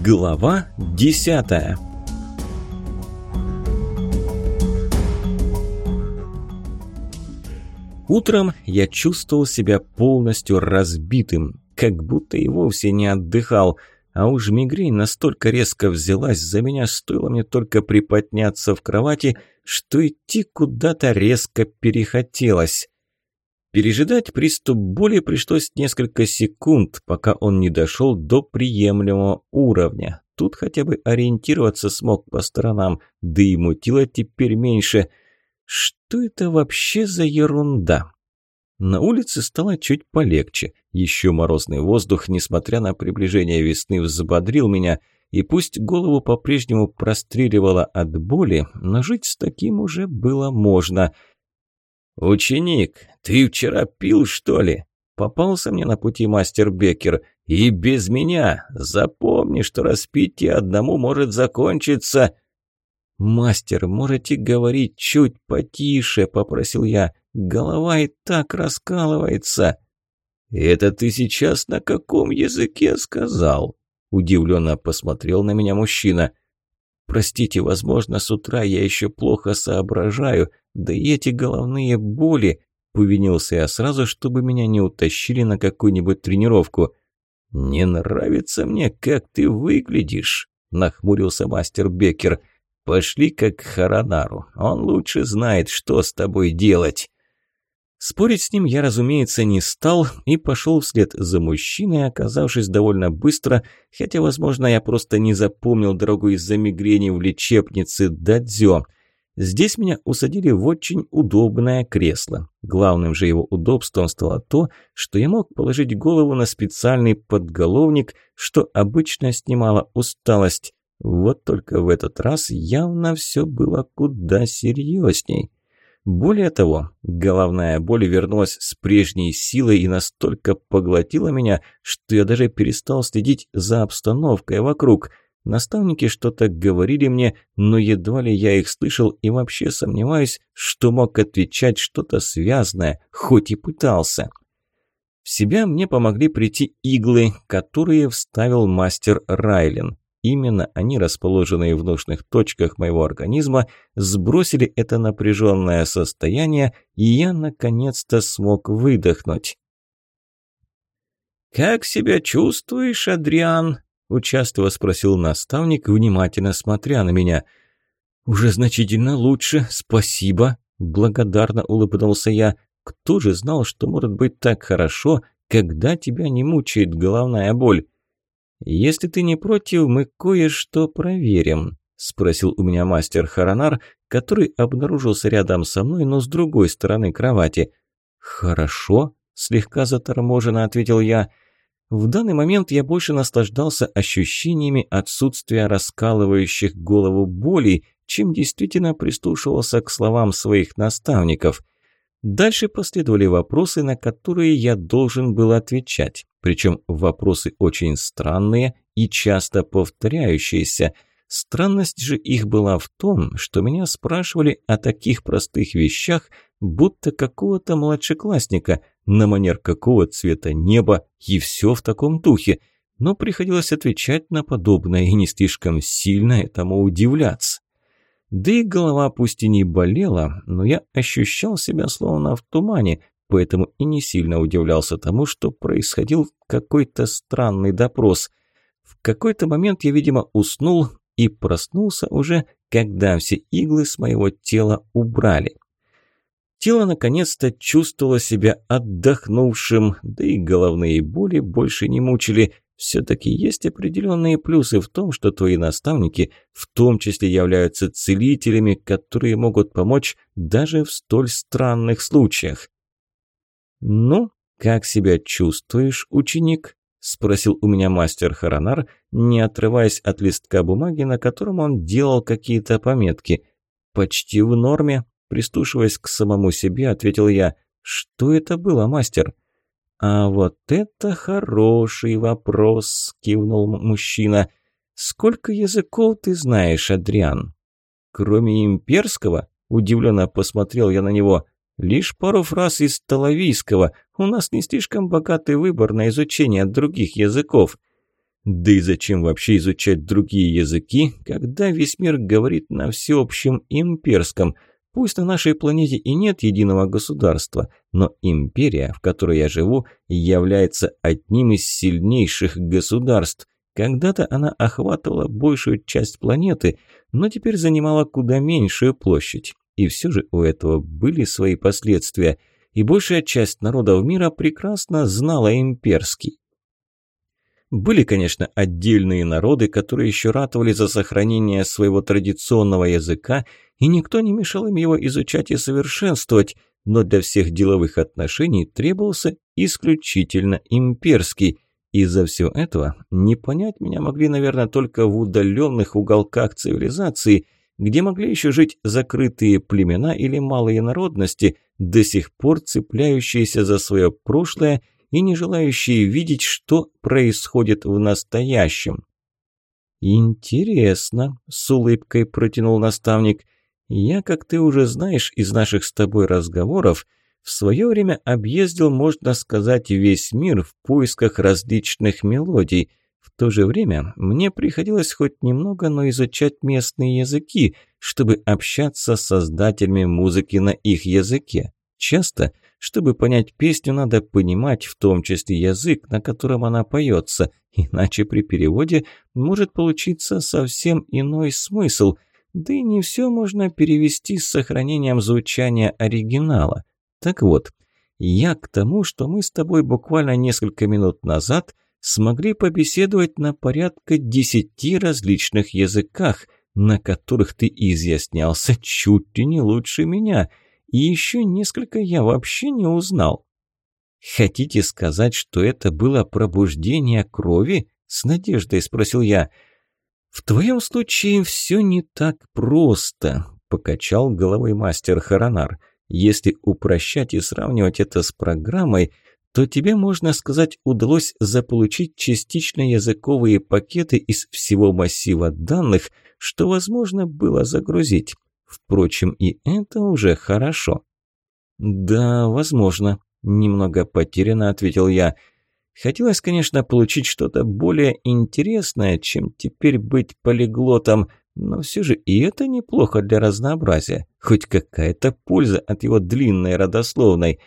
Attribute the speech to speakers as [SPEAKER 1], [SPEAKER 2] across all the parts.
[SPEAKER 1] Глава десятая Утром я чувствовал себя полностью разбитым, как будто и вовсе не отдыхал, а уж мигрень настолько резко взялась за меня, стоило мне только приподняться в кровати, что идти куда-то резко перехотелось. Пережидать приступ боли пришлось несколько секунд, пока он не дошел до приемлемого уровня. Тут хотя бы ориентироваться смог по сторонам, да и мутило теперь меньше. Что это вообще за ерунда? На улице стало чуть полегче. Еще морозный воздух, несмотря на приближение весны, взбодрил меня. И пусть голову по-прежнему простреливало от боли, но жить с таким уже было можно – «Ученик, ты вчера пил, что ли?» Попался мне на пути мастер Беккер. «И без меня. Запомни, что распитие одному может закончиться...» «Мастер, можете говорить чуть потише?» – попросил я. «Голова и так раскалывается». «Это ты сейчас на каком языке сказал?» Удивленно посмотрел на меня мужчина. Простите, возможно, с утра я еще плохо соображаю, да и эти головные боли. Повинился я сразу, чтобы меня не утащили на какую-нибудь тренировку. «Не нравится мне, как ты выглядишь», – нахмурился мастер Беккер. «Пошли как к Харанару, он лучше знает, что с тобой делать». Спорить с ним я, разумеется, не стал и пошел вслед за мужчиной, оказавшись довольно быстро, хотя, возможно, я просто не запомнил дорогу из-за мигрени в лечебнице Дадзё. Здесь меня усадили в очень удобное кресло. Главным же его удобством стало то, что я мог положить голову на специальный подголовник, что обычно снимало усталость. Вот только в этот раз явно все было куда серьезней. Более того, головная боль вернулась с прежней силой и настолько поглотила меня, что я даже перестал следить за обстановкой вокруг. Наставники что-то говорили мне, но едва ли я их слышал и вообще сомневаюсь, что мог отвечать что-то связанное, хоть и пытался. В себя мне помогли прийти иглы, которые вставил мастер Райлен. Именно они, расположенные в нужных точках моего организма, сбросили это напряженное состояние, и я наконец-то смог выдохнуть. «Как себя чувствуешь, Адриан?» – участливо спросил наставник, внимательно смотря на меня. «Уже значительно лучше, спасибо», – благодарно улыбнулся я. «Кто же знал, что может быть так хорошо, когда тебя не мучает головная боль?» «Если ты не против, мы кое-что проверим», – спросил у меня мастер Харанар, который обнаружился рядом со мной, но с другой стороны кровати. «Хорошо», – слегка заторможенно ответил я. В данный момент я больше наслаждался ощущениями отсутствия раскалывающих голову боли, чем действительно прислушивался к словам своих наставников. Дальше последовали вопросы, на которые я должен был отвечать. Причем вопросы очень странные и часто повторяющиеся. Странность же их была в том, что меня спрашивали о таких простых вещах, будто какого-то младшеклассника, на манер какого цвета небо и все в таком духе. Но приходилось отвечать на подобное и не слишком сильно этому удивляться. Да и голова пусть и не болела, но я ощущал себя словно в тумане, поэтому и не сильно удивлялся тому, что происходил какой-то странный допрос. В какой-то момент я, видимо, уснул и проснулся уже, когда все иглы с моего тела убрали. Тело наконец-то чувствовало себя отдохнувшим, да и головные боли больше не мучили, все-таки есть определенные плюсы в том, что твои наставники в том числе являются целителями, которые могут помочь даже в столь странных случаях. «Ну, как себя чувствуешь, ученик?» – спросил у меня мастер Харанар, не отрываясь от листка бумаги, на котором он делал какие-то пометки. «Почти в норме», – пристушиваясь к самому себе, ответил я. «Что это было, мастер?» «А вот это хороший вопрос», – кивнул мужчина. «Сколько языков ты знаешь, Адриан?» «Кроме имперского?» – удивленно посмотрел я на него. «Лишь пару фраз из талавийского. У нас не слишком богатый выбор на изучение других языков». Да и зачем вообще изучать другие языки, когда весь мир говорит на всеобщем имперском? Пусть на нашей планете и нет единого государства, но империя, в которой я живу, является одним из сильнейших государств. Когда-то она охватывала большую часть планеты, но теперь занимала куда меньшую площадь. И все же у этого были свои последствия, и большая часть народов мира прекрасно знала имперский. Были, конечно, отдельные народы, которые еще ратовали за сохранение своего традиционного языка, и никто не мешал им его изучать и совершенствовать, но для всех деловых отношений требовался исключительно имперский. Из-за всего этого не понять меня могли, наверное, только в удаленных уголках цивилизации, где могли еще жить закрытые племена или малые народности, до сих пор цепляющиеся за свое прошлое и не желающие видеть, что происходит в настоящем. «Интересно», – с улыбкой протянул наставник. «Я, как ты уже знаешь из наших с тобой разговоров, в свое время объездил, можно сказать, весь мир в поисках различных мелодий. В то же время мне приходилось хоть немного, но изучать местные языки, чтобы общаться с создателями музыки на их языке. Часто чтобы понять песню, надо понимать в том числе язык, на котором она поется, иначе при переводе может получиться совсем иной смысл. Да и не все можно перевести с сохранением звучания оригинала. Так вот, я к тому, что мы с тобой буквально несколько минут назад смогли побеседовать на порядка десяти различных языках, на которых ты изъяснялся чуть ли не лучше меня – и еще несколько я вообще не узнал. «Хотите сказать, что это было пробуждение крови?» – с надеждой спросил я. «В твоем случае все не так просто», – покачал головой мастер Харанар. «Если упрощать и сравнивать это с программой, то тебе, можно сказать, удалось заполучить частично языковые пакеты из всего массива данных, что возможно было загрузить. Впрочем, и это уже хорошо. «Да, возможно», – немного потерянно ответил я. «Хотелось, конечно, получить что-то более интересное, чем теперь быть полиглотом, но все же и это неплохо для разнообразия, хоть какая-то польза от его длинной родословной.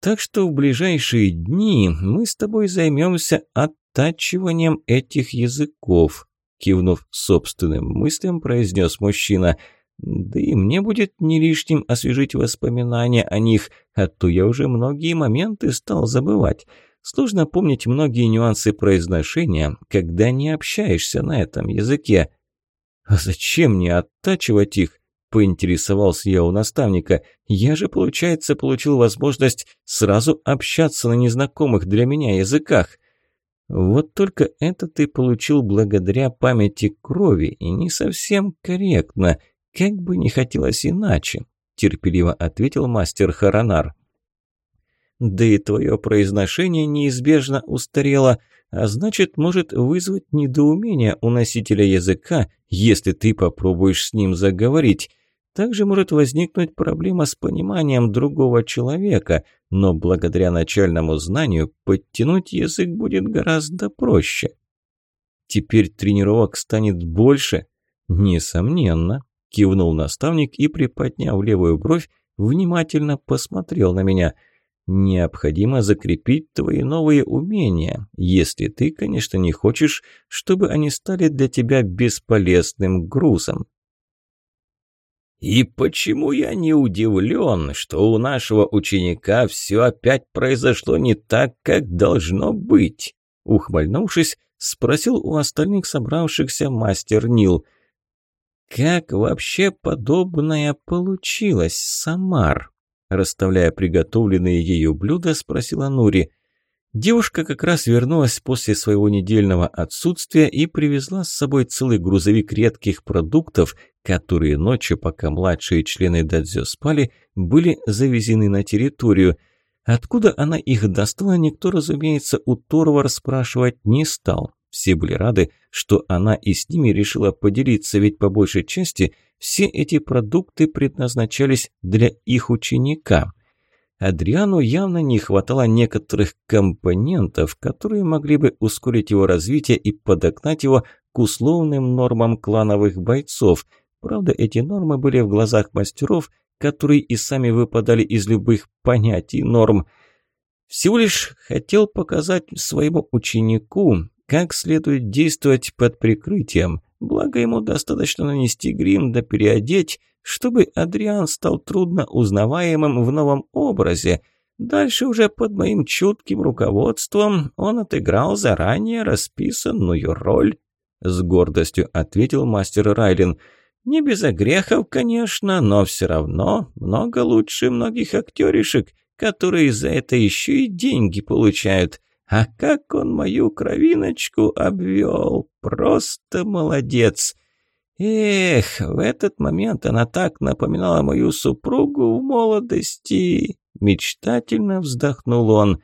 [SPEAKER 1] Так что в ближайшие дни мы с тобой займемся оттачиванием этих языков», кивнув собственным мыслям, произнес мужчина – да и мне будет не лишним освежить воспоминания о них, а то я уже многие моменты стал забывать. Сложно помнить многие нюансы произношения, когда не общаешься на этом языке. «А зачем мне оттачивать их?» – поинтересовался я у наставника. «Я же, получается, получил возможность сразу общаться на незнакомых для меня языках». Вот только это ты получил благодаря памяти крови, и не совсем корректно – «Как бы не хотелось иначе», – терпеливо ответил мастер Харанар. «Да и твое произношение неизбежно устарело, а значит, может вызвать недоумение у носителя языка, если ты попробуешь с ним заговорить. Также может возникнуть проблема с пониманием другого человека, но благодаря начальному знанию подтянуть язык будет гораздо проще. Теперь тренировок станет больше? Несомненно, Кивнул наставник и, приподняв левую бровь, внимательно посмотрел на меня. «Необходимо закрепить твои новые умения, если ты, конечно, не хочешь, чтобы они стали для тебя бесполезным грузом». «И почему я не удивлен, что у нашего ученика все опять произошло не так, как должно быть?» Ухмыльнувшись, спросил у остальных собравшихся мастер Нил – «Как вообще подобное получилось, Самар?» Расставляя приготовленные ею блюда, спросила Нури. Девушка как раз вернулась после своего недельного отсутствия и привезла с собой целый грузовик редких продуктов, которые ночью, пока младшие члены Дадзё спали, были завезены на территорию. Откуда она их достала, никто, разумеется, у Торвар спрашивать не стал. Все были рады, что она и с ними решила поделиться, ведь по большей части все эти продукты предназначались для их ученика. Адриану явно не хватало некоторых компонентов, которые могли бы ускорить его развитие и подогнать его к условным нормам клановых бойцов. Правда, эти нормы были в глазах мастеров, которые и сами выпадали из любых понятий норм. Всего лишь хотел показать своему ученику, как следует действовать под прикрытием. Благо ему достаточно нанести грим да переодеть, чтобы Адриан стал трудно узнаваемым в новом образе. Дальше уже под моим чутким руководством он отыграл заранее расписанную роль. С гордостью ответил мастер Райлин. Не без огрехов, конечно, но все равно много лучше многих актеришек, которые за это еще и деньги получают. А как он мою кровиночку обвел! Просто молодец! Эх, в этот момент она так напоминала мою супругу в молодости. Мечтательно вздохнул он.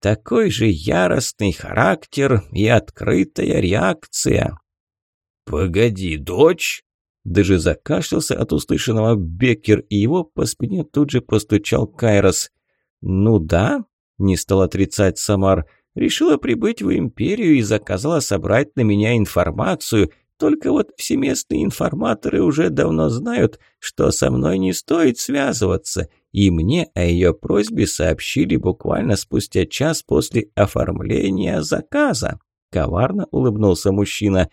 [SPEAKER 1] Такой же яростный характер и открытая реакция. «Погоди, дочь!» Даже закашлялся от услышанного Беккер, и его по спине тут же постучал Кайрос. «Ну да», — не стал отрицать Самар, — «решила прибыть в Империю и заказала собрать на меня информацию, только вот все местные информаторы уже давно знают, что со мной не стоит связываться, и мне о ее просьбе сообщили буквально спустя час после оформления заказа. Коварно улыбнулся мужчина.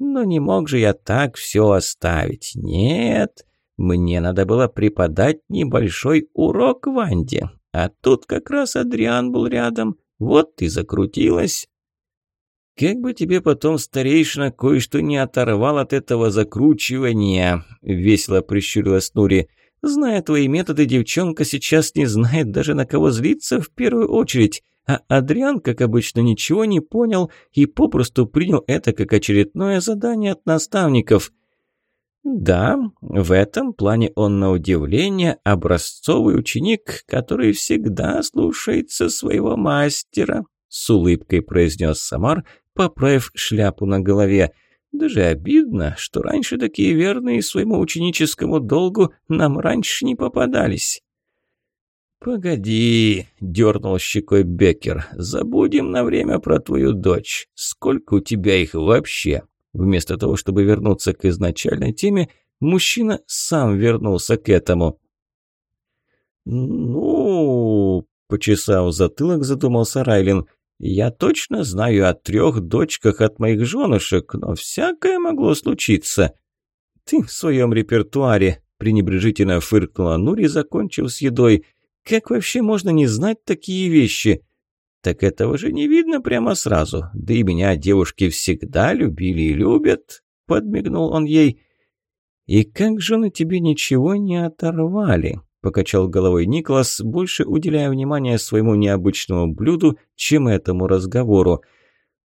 [SPEAKER 1] Но не мог же я так все оставить. Нет, мне надо было преподать небольшой урок Ванде. А тут как раз Адриан был рядом. Вот и закрутилась. «Как бы тебе потом, старейшина, кое-что не оторвал от этого закручивания?» – весело прищурилась Нури. «Зная твои методы, девчонка сейчас не знает даже на кого злиться в первую очередь, а Адриан, как обычно, ничего не понял и попросту принял это как очередное задание от наставников». Да, в этом плане он на удивление образцовый ученик, который всегда слушается своего мастера, с улыбкой произнес Самар, поправив шляпу на голове. Даже обидно, что раньше такие верные своему ученическому долгу нам раньше не попадались. «Погоди», — дернул щекой Беккер, — «забудем на время про твою дочь. Сколько у тебя их вообще?» Вместо того, чтобы вернуться к изначальной теме, мужчина сам вернулся к этому. «Ну...» — почесав затылок, задумался Райлин. Я точно знаю о трех дочках от моих женушек, но всякое могло случиться. Ты в своем репертуаре, пренебрежительно фыркнула Нури, закончив с едой. Как вообще можно не знать такие вещи? Так этого же не видно прямо сразу. Да и меня девушки всегда любили и любят, подмигнул он ей. И как же на тебе ничего не оторвали? – покачал головой Никлас, больше уделяя внимание своему необычному блюду, чем этому разговору.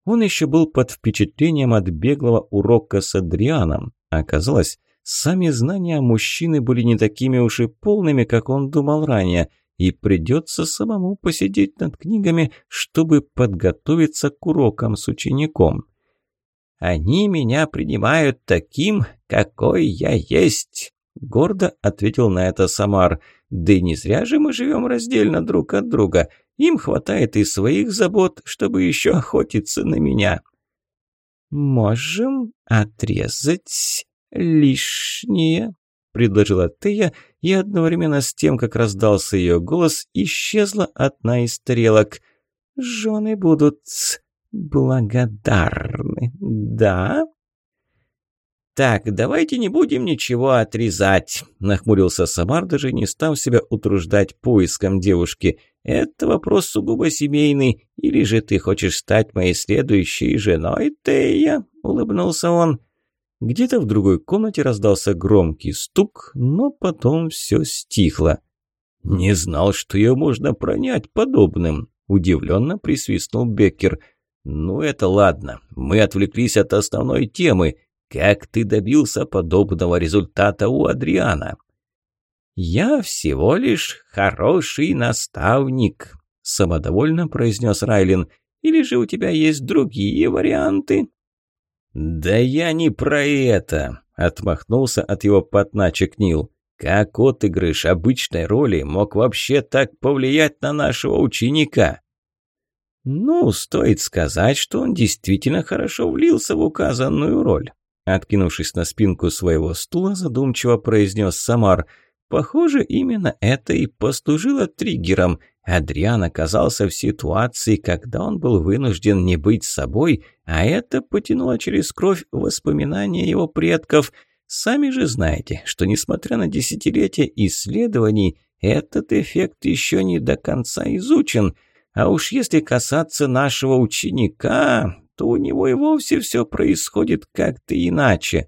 [SPEAKER 1] Он еще был под впечатлением от беглого урока с Адрианом. Оказалось, сами знания мужчины были не такими уж и полными, как он думал ранее, и придется самому посидеть над книгами, чтобы подготовиться к урокам с учеником. «Они меня принимают таким, какой я есть», Гордо ответил на это Самар. «Да и не зря же мы живем раздельно друг от друга. Им хватает и своих забот, чтобы еще охотиться на меня». «Можем отрезать лишнее», — предложила Тея, и одновременно с тем, как раздался ее голос, исчезла одна из тарелок. «Жены будут благодарны, да?» «Так, давайте не будем ничего отрезать», – нахмурился Самар, даже не став себя утруждать поиском девушки. «Это вопрос сугубо семейный. Или же ты хочешь стать моей следующей женой, Тея?» – улыбнулся он. Где-то в другой комнате раздался громкий стук, но потом все стихло. «Не знал, что ее можно пронять подобным», – удивленно присвистнул Беккер. «Ну это ладно, мы отвлеклись от основной темы. Как ты добился подобного результата у Адриана? Я всего лишь хороший наставник, самодовольно произнес Райлин. Или же у тебя есть другие варианты? Да я не про это, отмахнулся от его подначек Нил. Как отыгрыш обычной роли мог вообще так повлиять на нашего ученика? Ну, стоит сказать, что он действительно хорошо влился в указанную роль. Откинувшись на спинку своего стула, задумчиво произнес Самар. Похоже, именно это и послужило триггером. Адриан оказался в ситуации, когда он был вынужден не быть собой, а это потянуло через кровь воспоминания его предков. Сами же знаете, что несмотря на десятилетия исследований, этот эффект еще не до конца изучен. А уж если касаться нашего ученика, то у него и вовсе все происходит как-то иначе.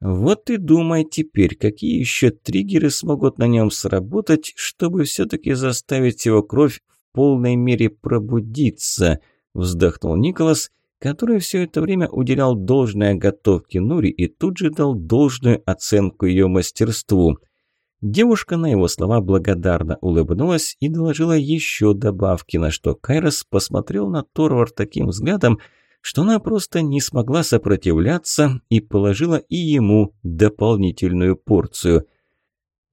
[SPEAKER 1] Вот и думай теперь, какие еще триггеры смогут на нем сработать, чтобы все-таки заставить его кровь в полной мере пробудиться, вздохнул Николас, который все это время уделял должное готовке Нури и тут же дал должную оценку ее мастерству – Девушка на его слова благодарно улыбнулась и доложила еще добавки, на что Кайрос посмотрел на Торвар таким взглядом, что она просто не смогла сопротивляться и положила и ему дополнительную порцию.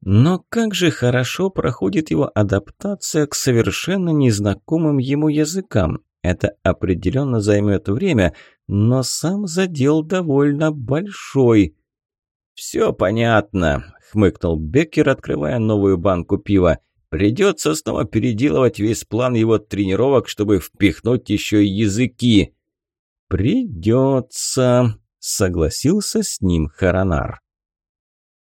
[SPEAKER 1] Но как же хорошо проходит его адаптация к совершенно незнакомым ему языкам. Это определенно займет время, но сам задел довольно большой. «Все понятно хмыкнул Беккер, открывая новую банку пива. «Придется снова переделывать весь план его тренировок, чтобы впихнуть еще и языки». «Придется», — согласился с ним Харанар.